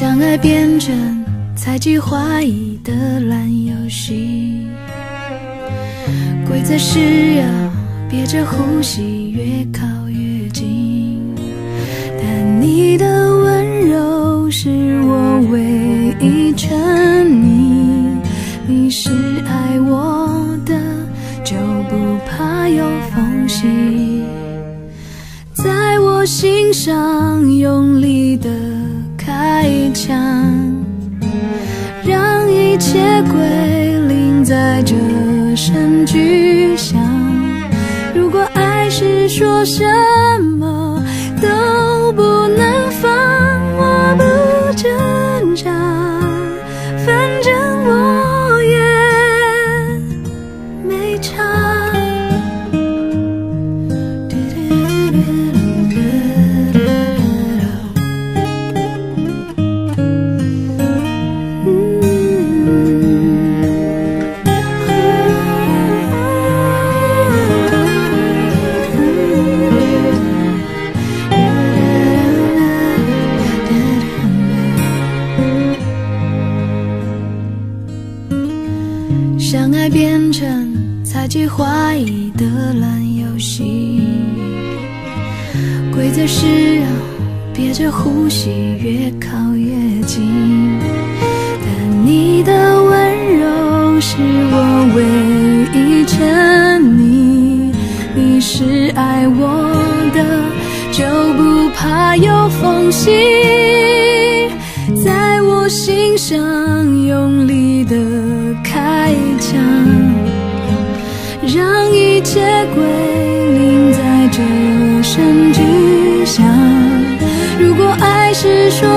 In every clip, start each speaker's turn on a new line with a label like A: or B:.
A: 相爱变成猜忌怀疑的烂游戏，规则是要憋着呼吸越靠越近，但你的温柔是我唯一沉溺，你是爱我的，就不怕有缝隙，在我心上用力的。一枪，让一切归零。在这声巨响，如果爱是说声。喜悦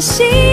A: 心。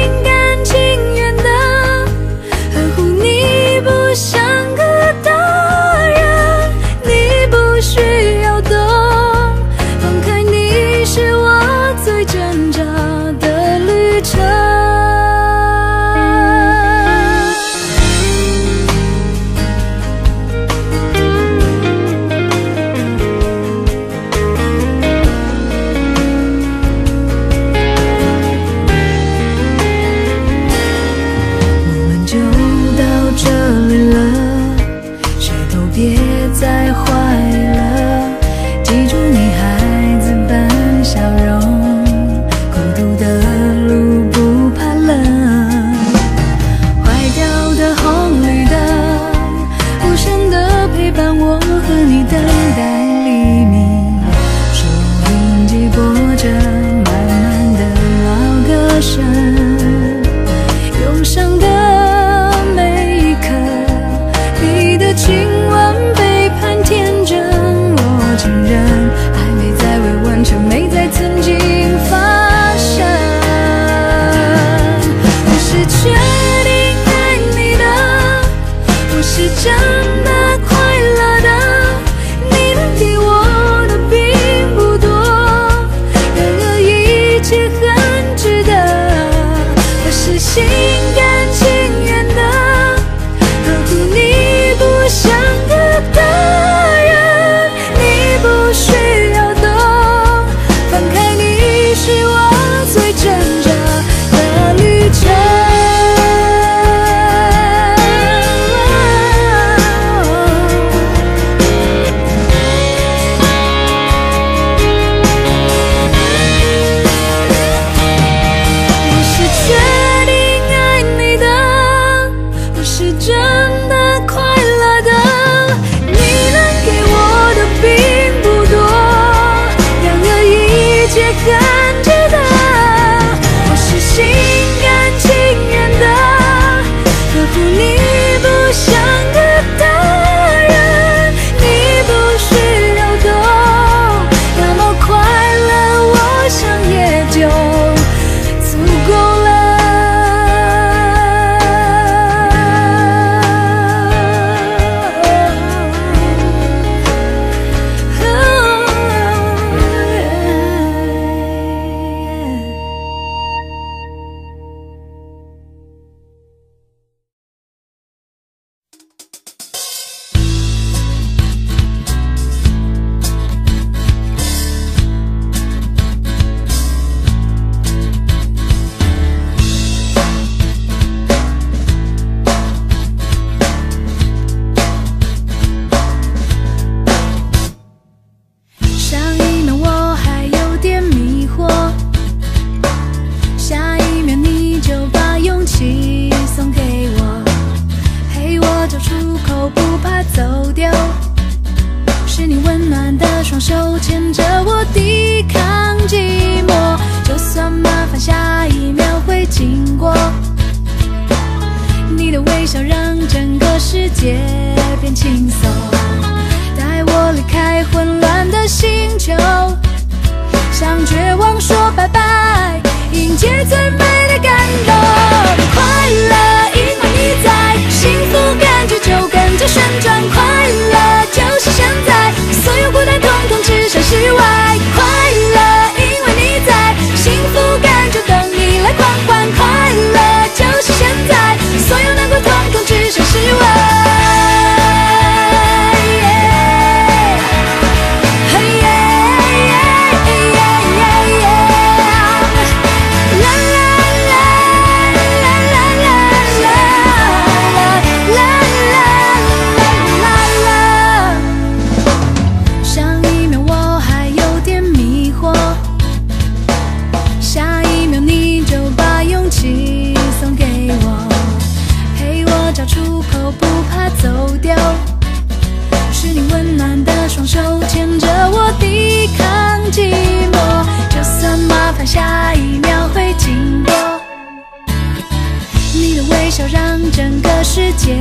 A: 微笑让整个世界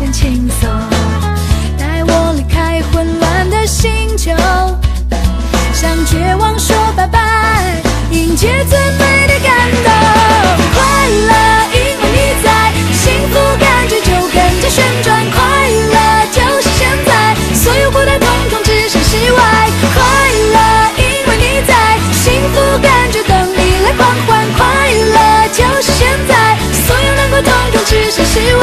A: 变轻松。带我离开混乱的星球。向绝望说拜拜迎接最美的感动。快乐因为你在幸福感觉就跟着旋转。是希望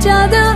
A: 假的，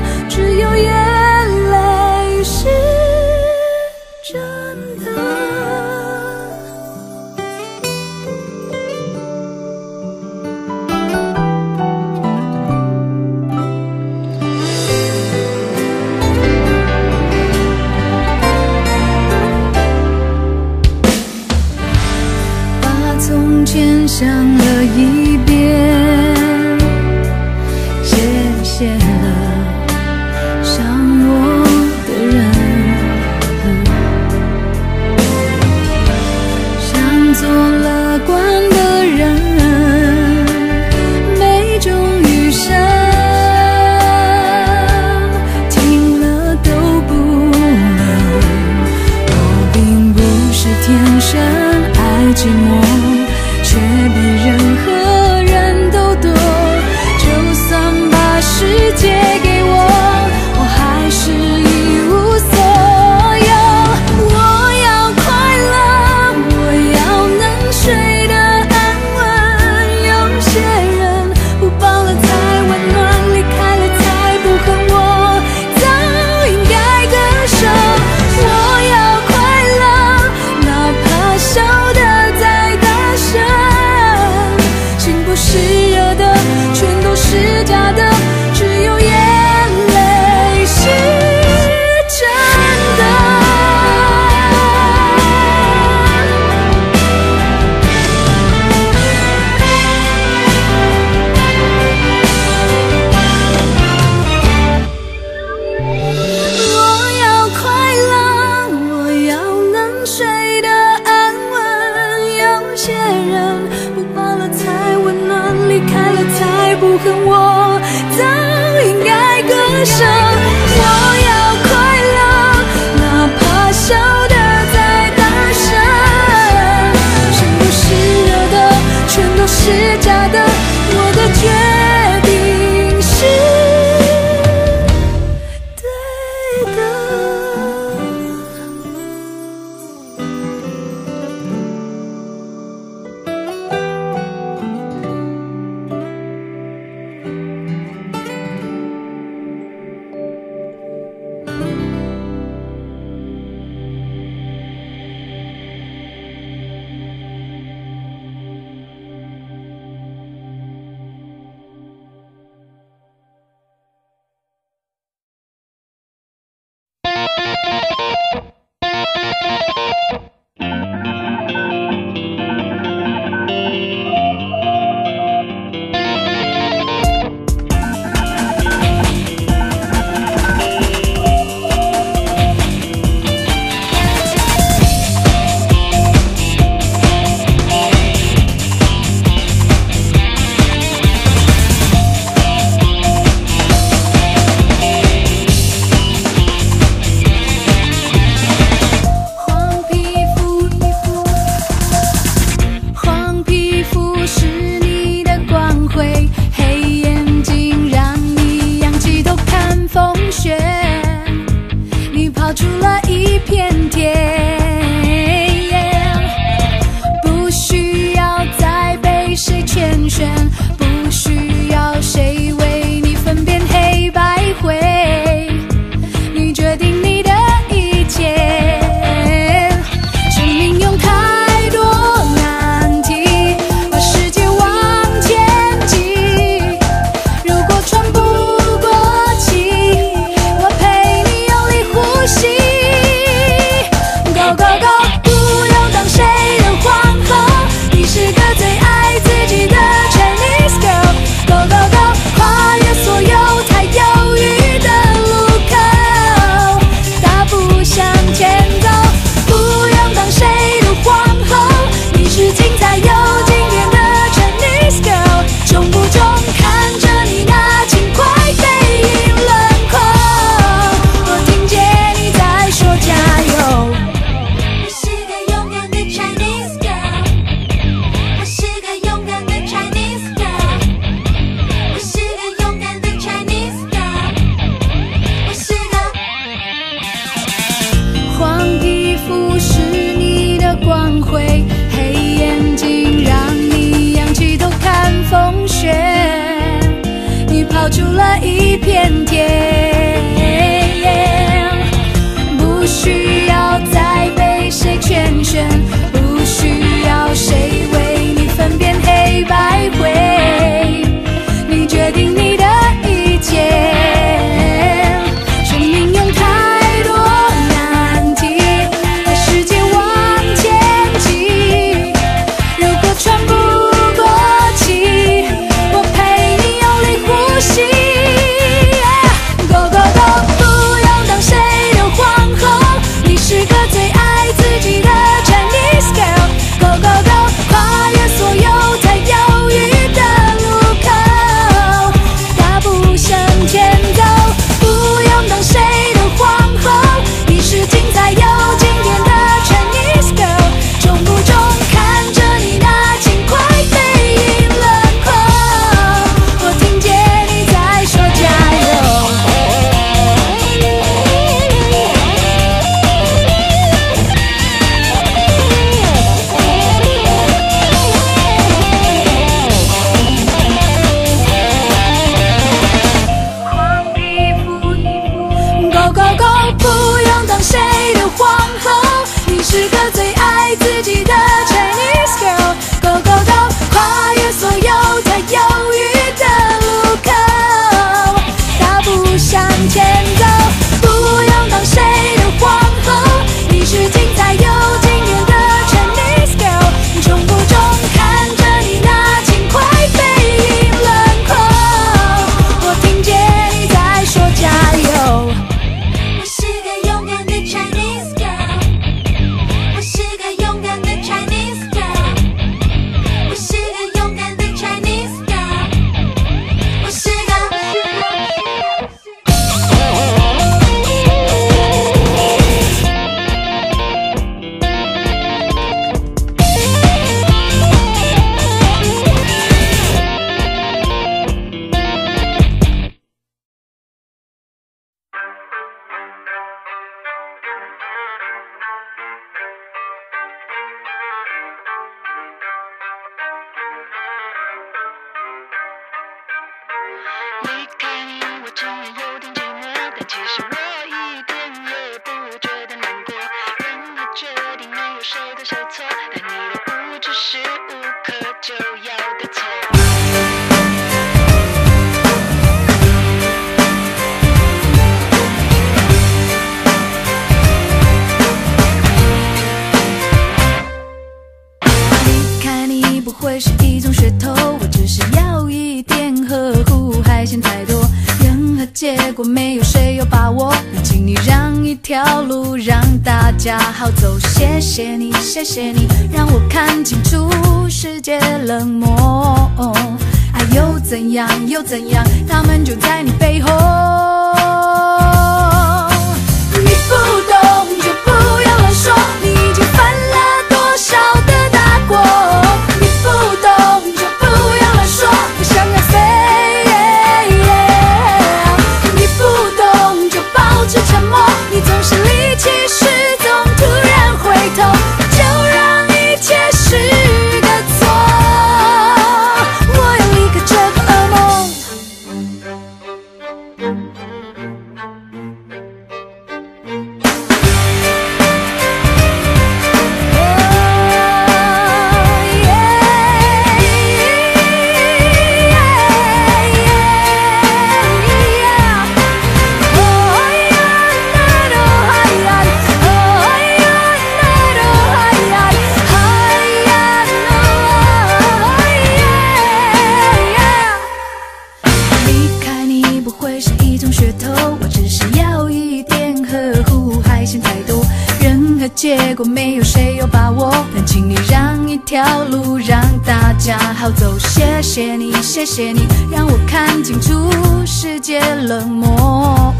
A: 结果没有谁有把握，但请你让一条路让大家好走。谢谢你，谢谢你，让我看清楚世界冷漠。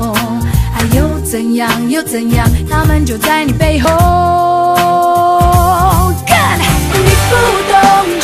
A: 爱又怎样，又怎样，他们就在你背后，看，你不懂。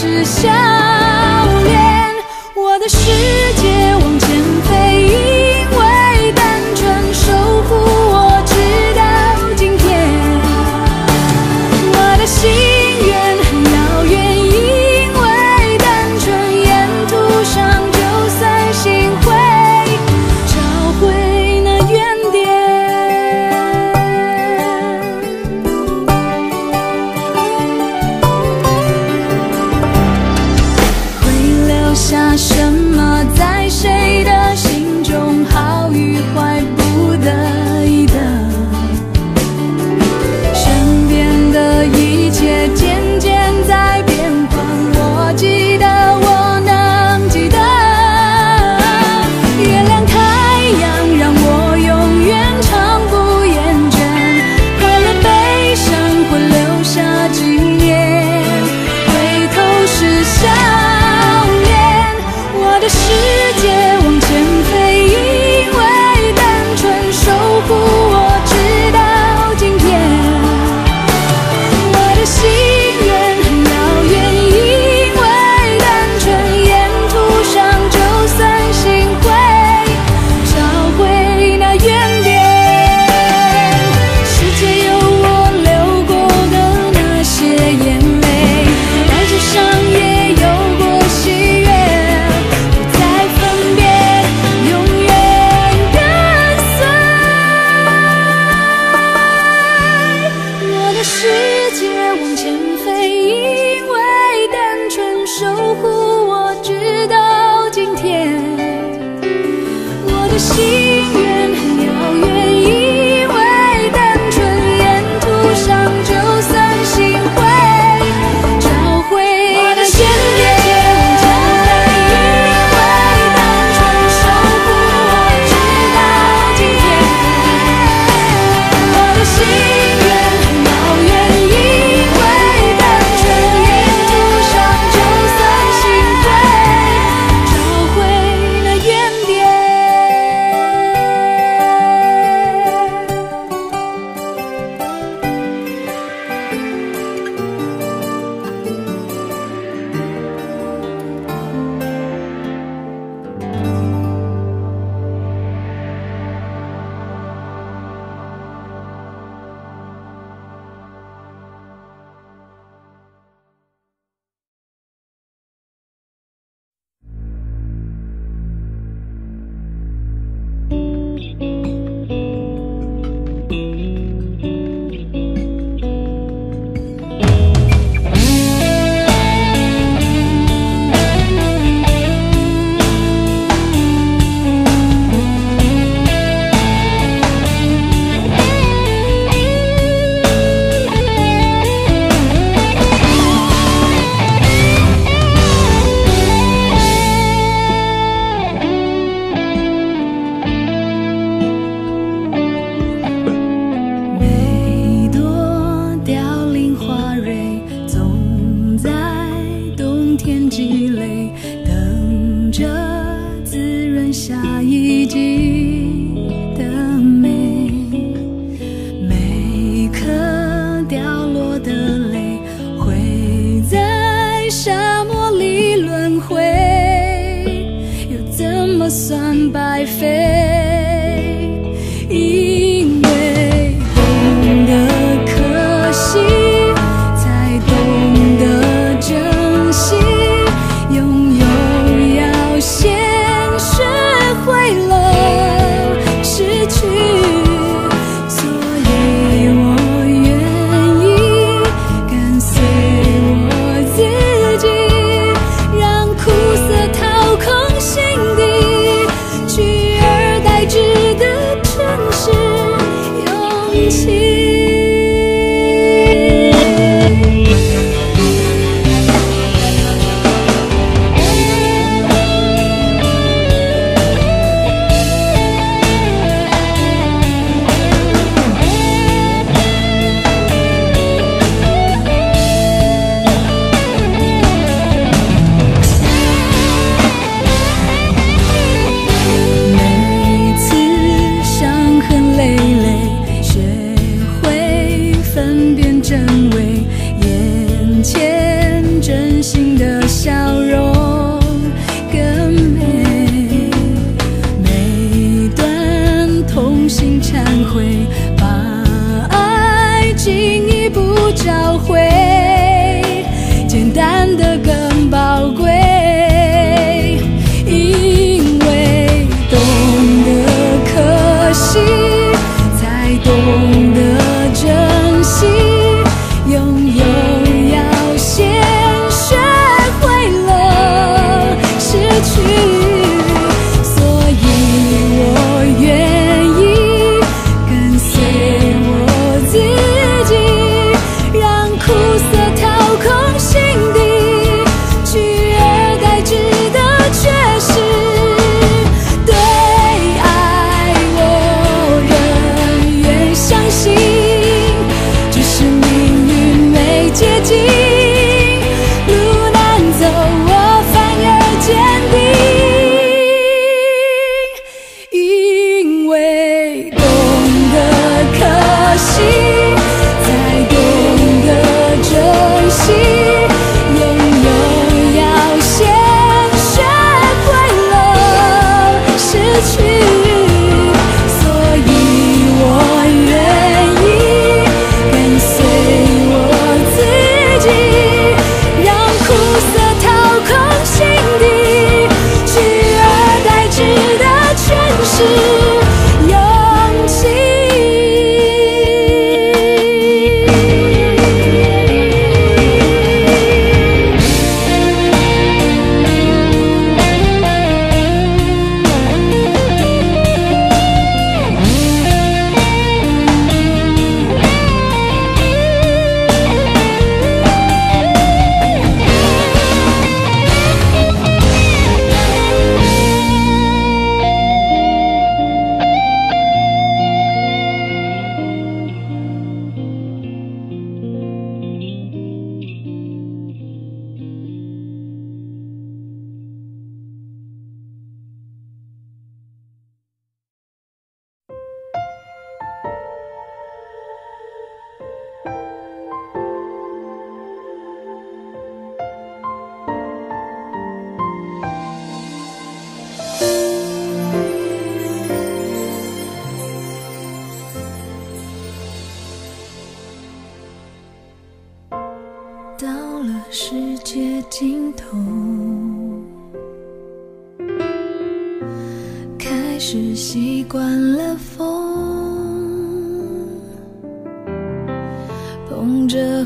A: 是想。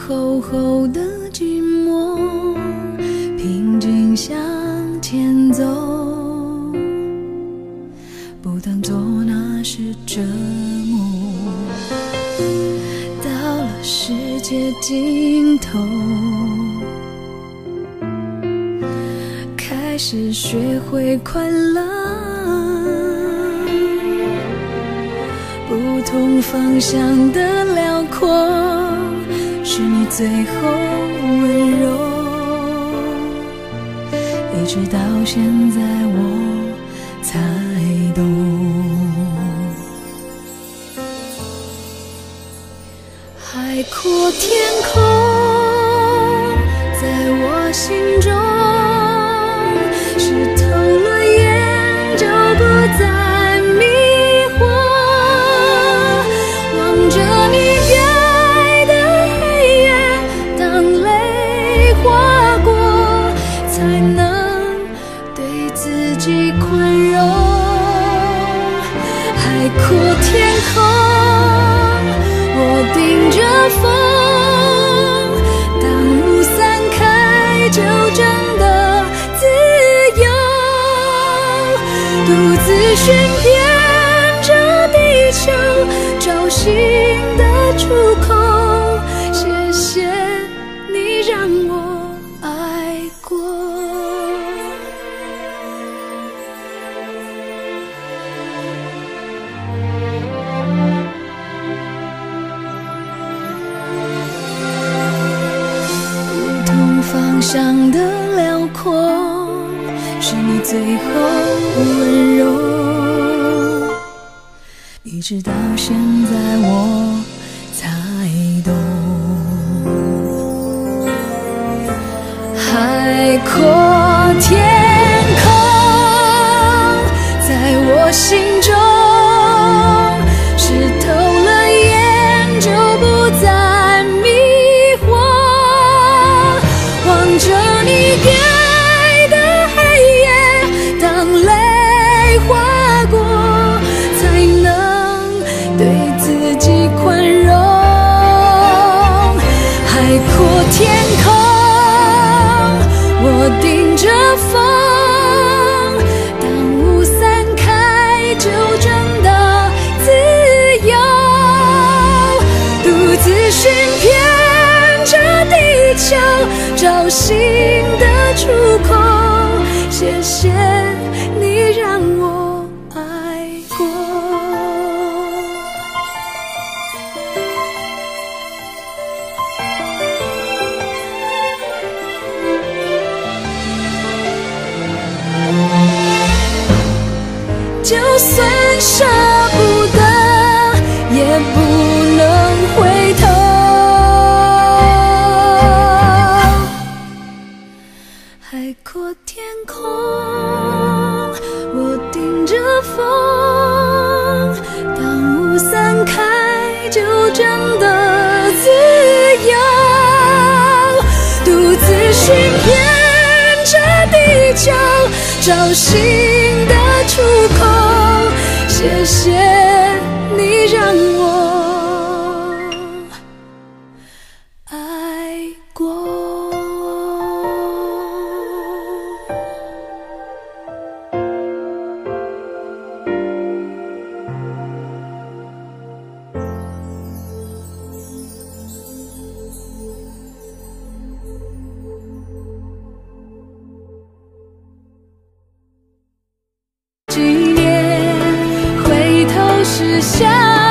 A: 厚厚的寂寞平静向前走不当做那是折磨。到了世界尽头开始学会快乐不同方向的辽阔。最后温柔一直到现在我才想的辽阔是你最后温柔一直到现在我才懂。海阔天出口谢谢。找寻的出口。谢谢。想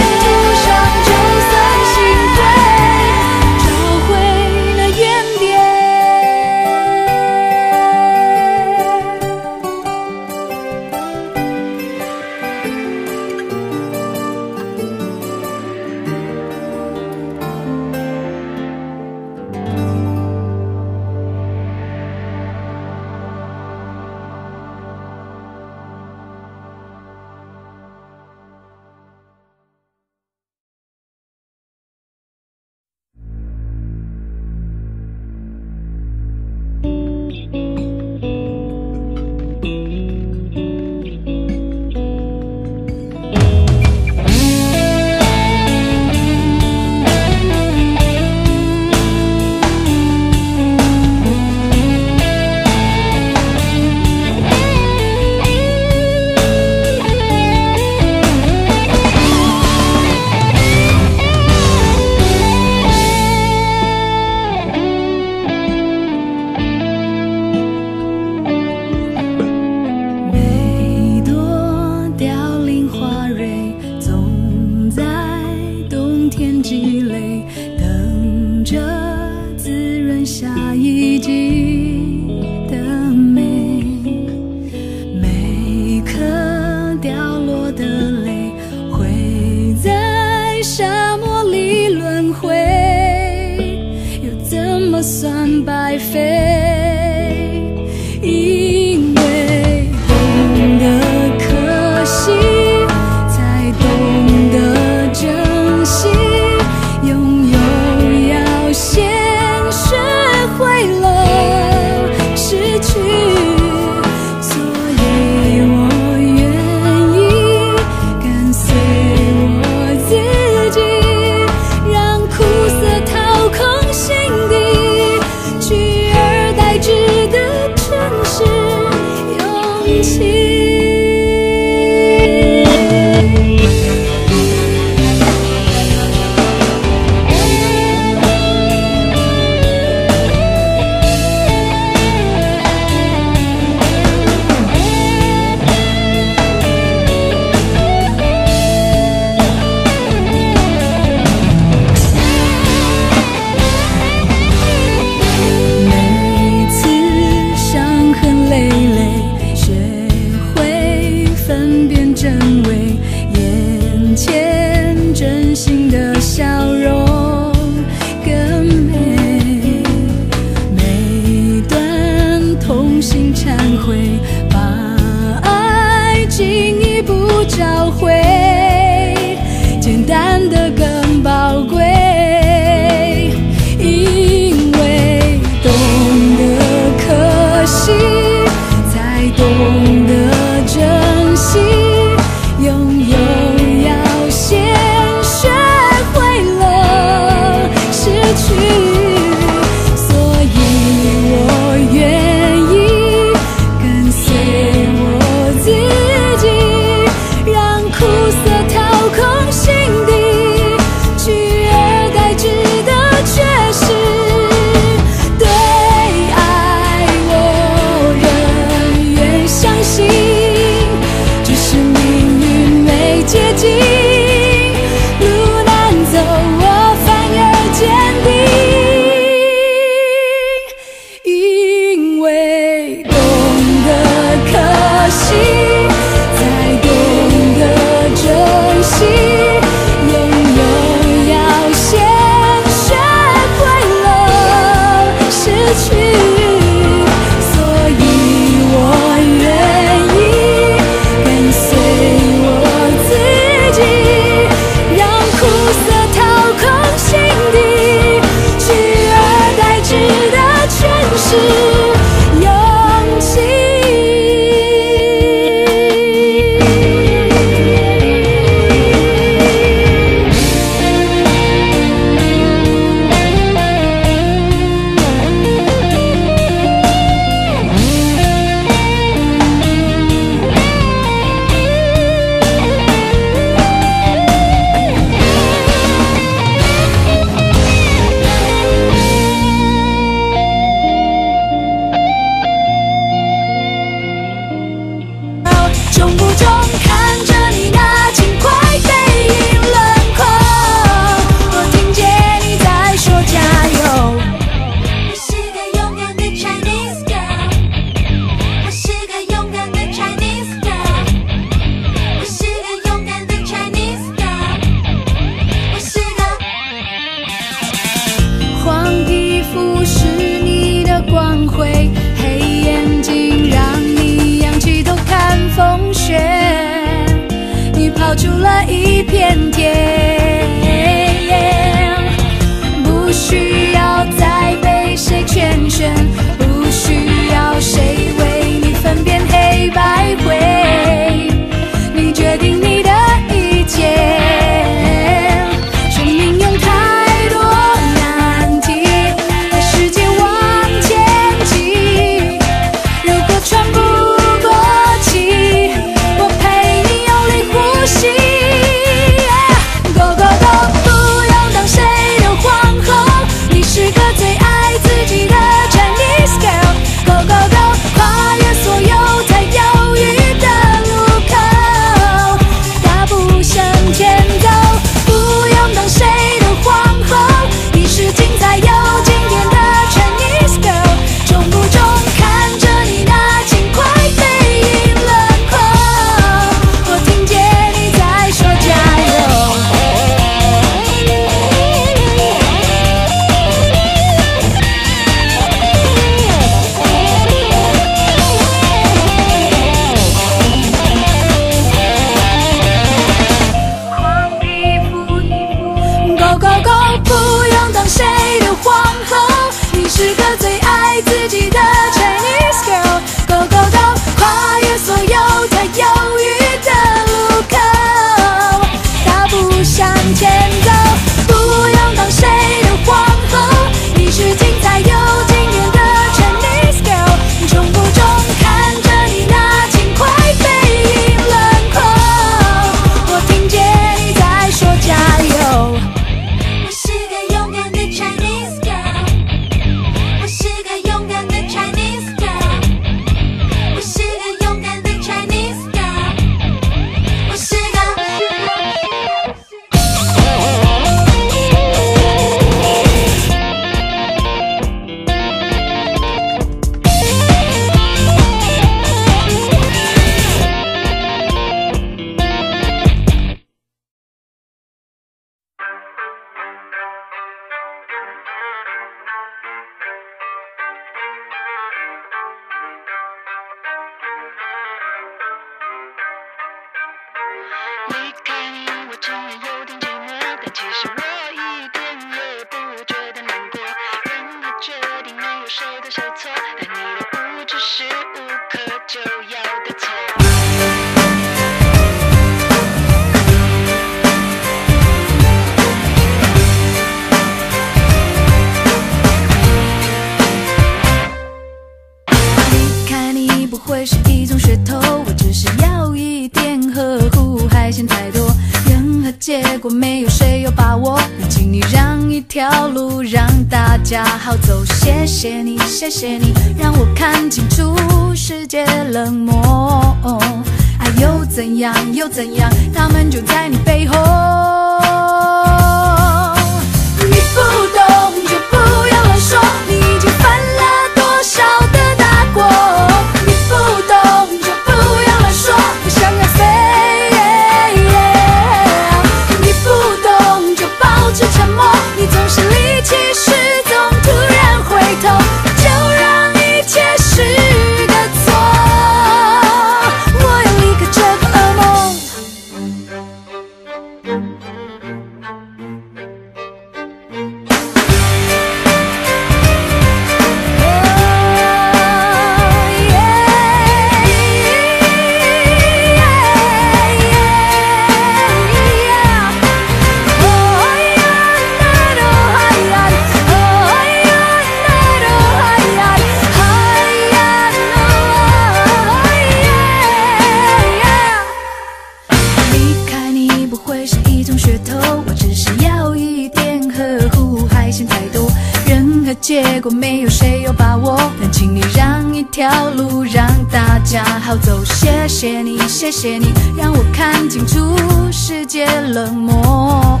A: 一种噱头，我只是要一点呵护，还嫌太多。任何结果没有谁有把握，但请你让一条路让大家好走。谢谢你，谢谢你，让我看清楚世界冷漠。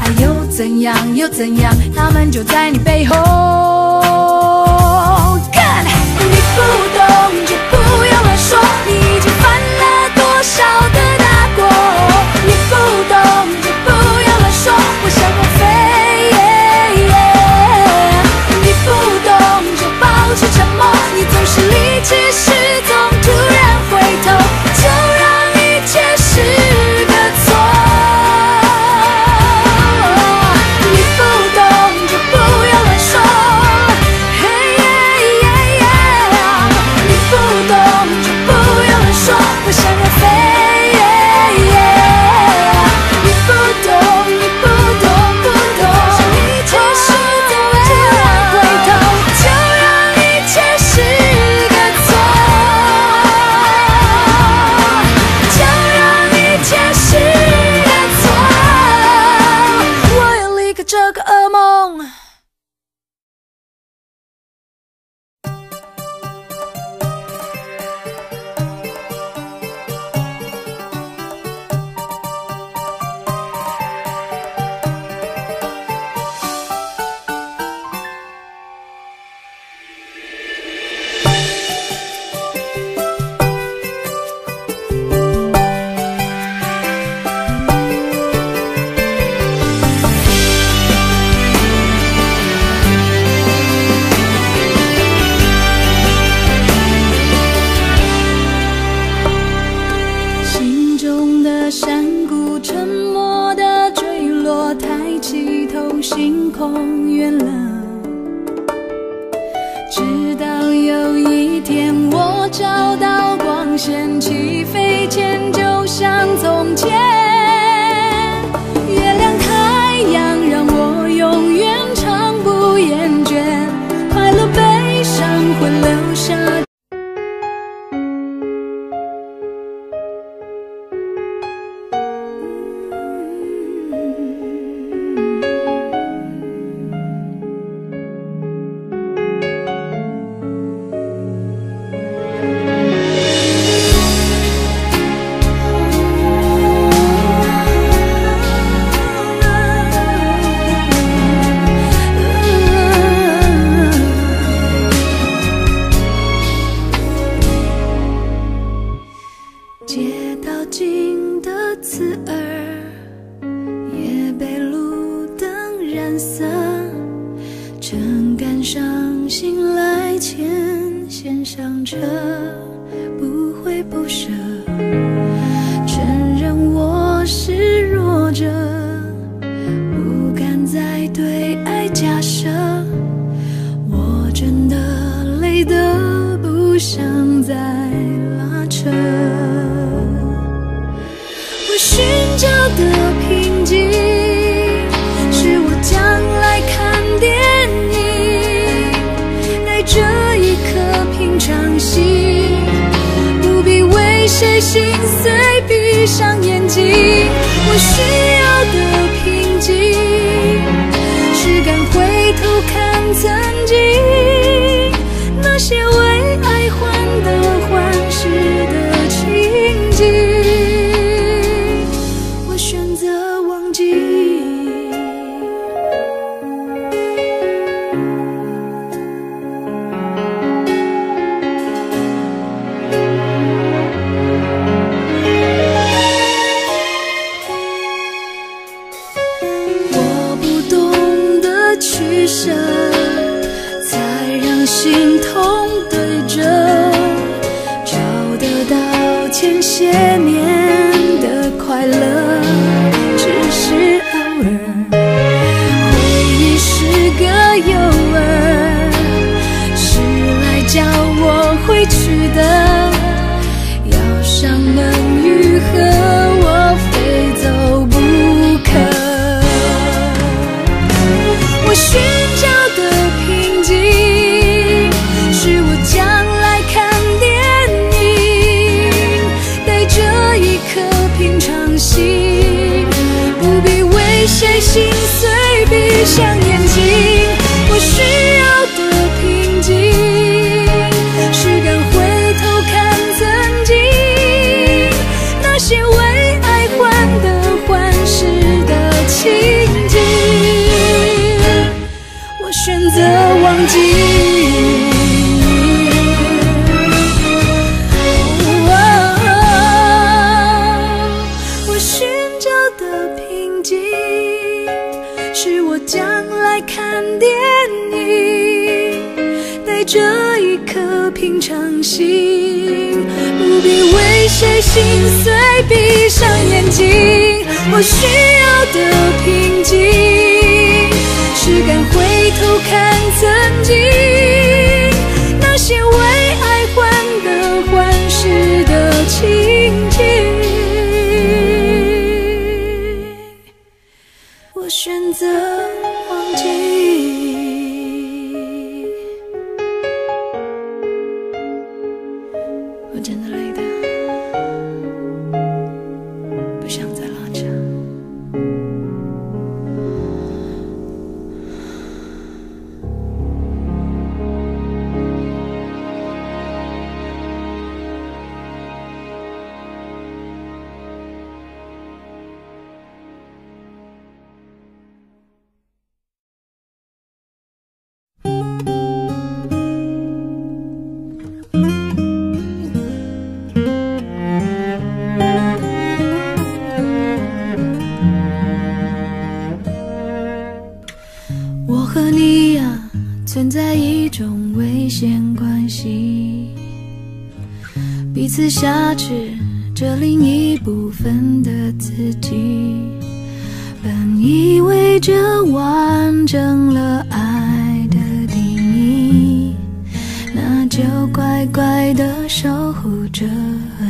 A: 爱又怎样，又怎样，他们就在你背后。看，你不懂就不要乱说，你已经犯了多少的。想念几我需要的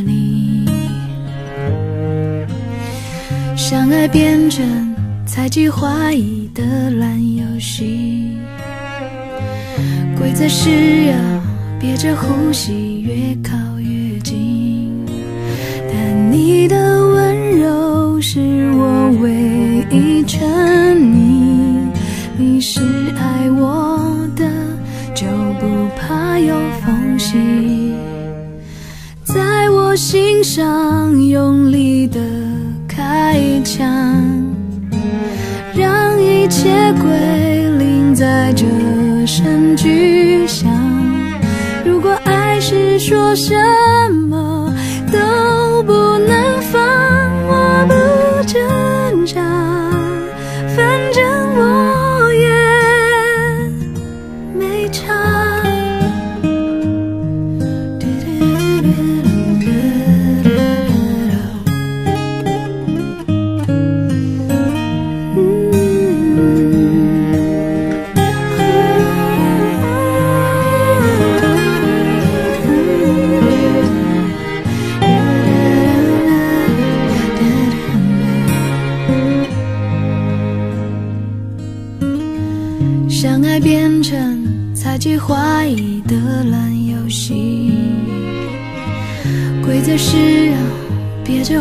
A: 你相爱变成猜忌怀疑的烂游戏规则是要憋着呼吸越靠越近。但你的温柔是我唯一沉溺。你是爱我的就不怕有缝隙。心上用力的开枪，让一切归零在这声巨响。如果爱是说什么？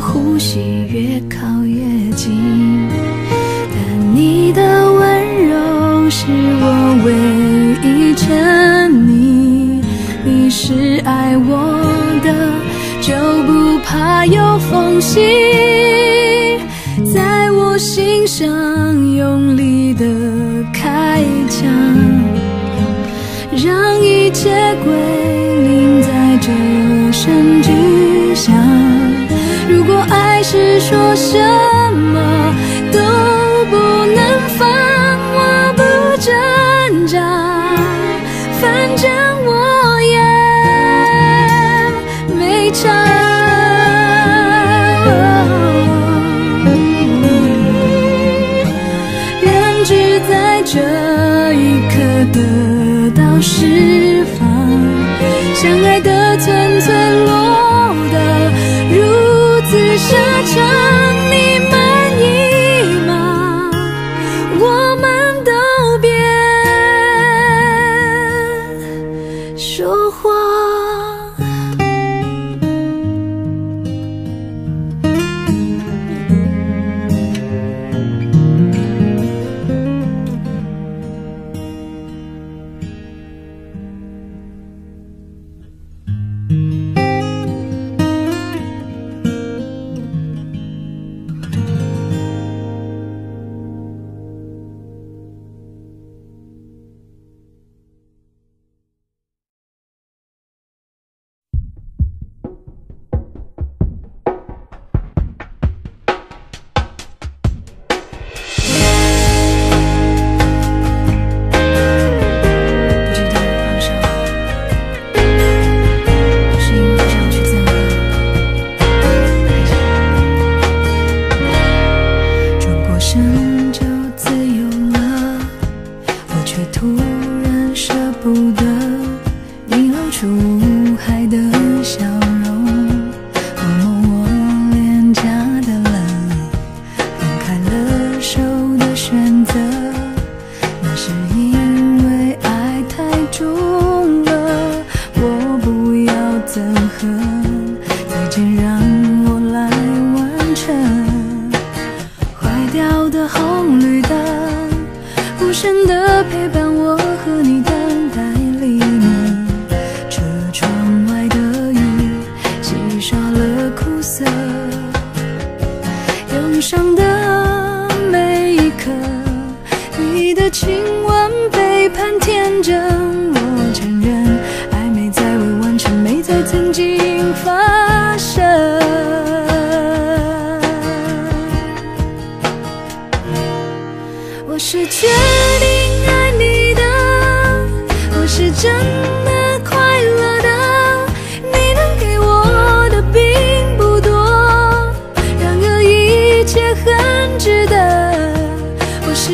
A: 呼吸越靠越近但你的温柔是我唯一沉溺。你是爱我的就不怕有缝隙。说声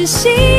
A: 心。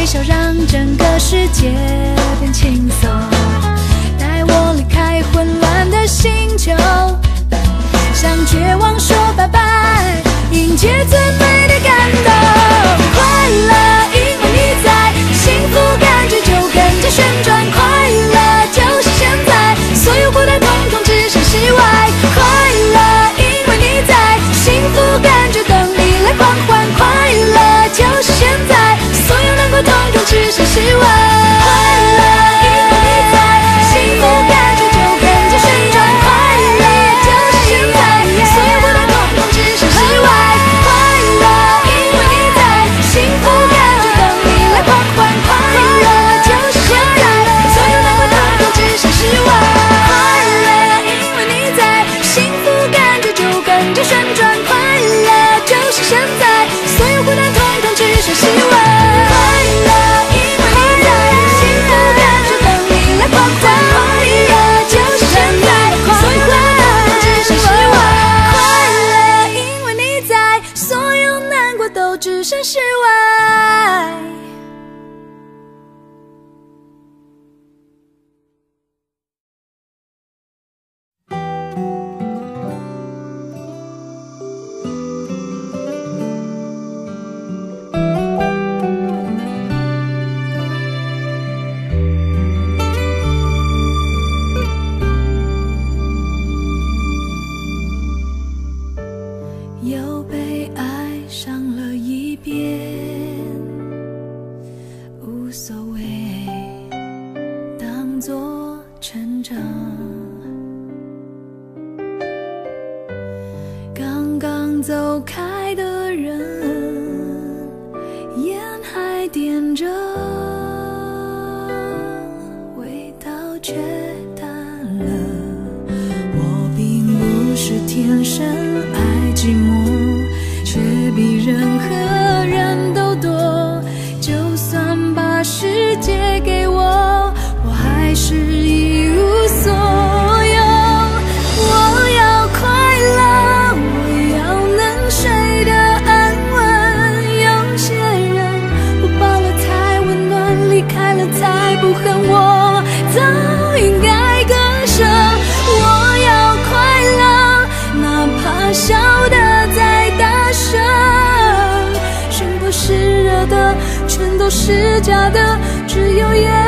A: 微笑让整个世界变轻松，带我离开混乱的星球，向绝望说拜拜，迎接最美的感动。快乐，因为你在，幸福感觉就跟着旋转。快乐就是现在，所有孤单统统置身事外。快乐，因为你在，幸福感觉等你来狂欢。快乐就是现在。动用只剩希望。是假的，只有眼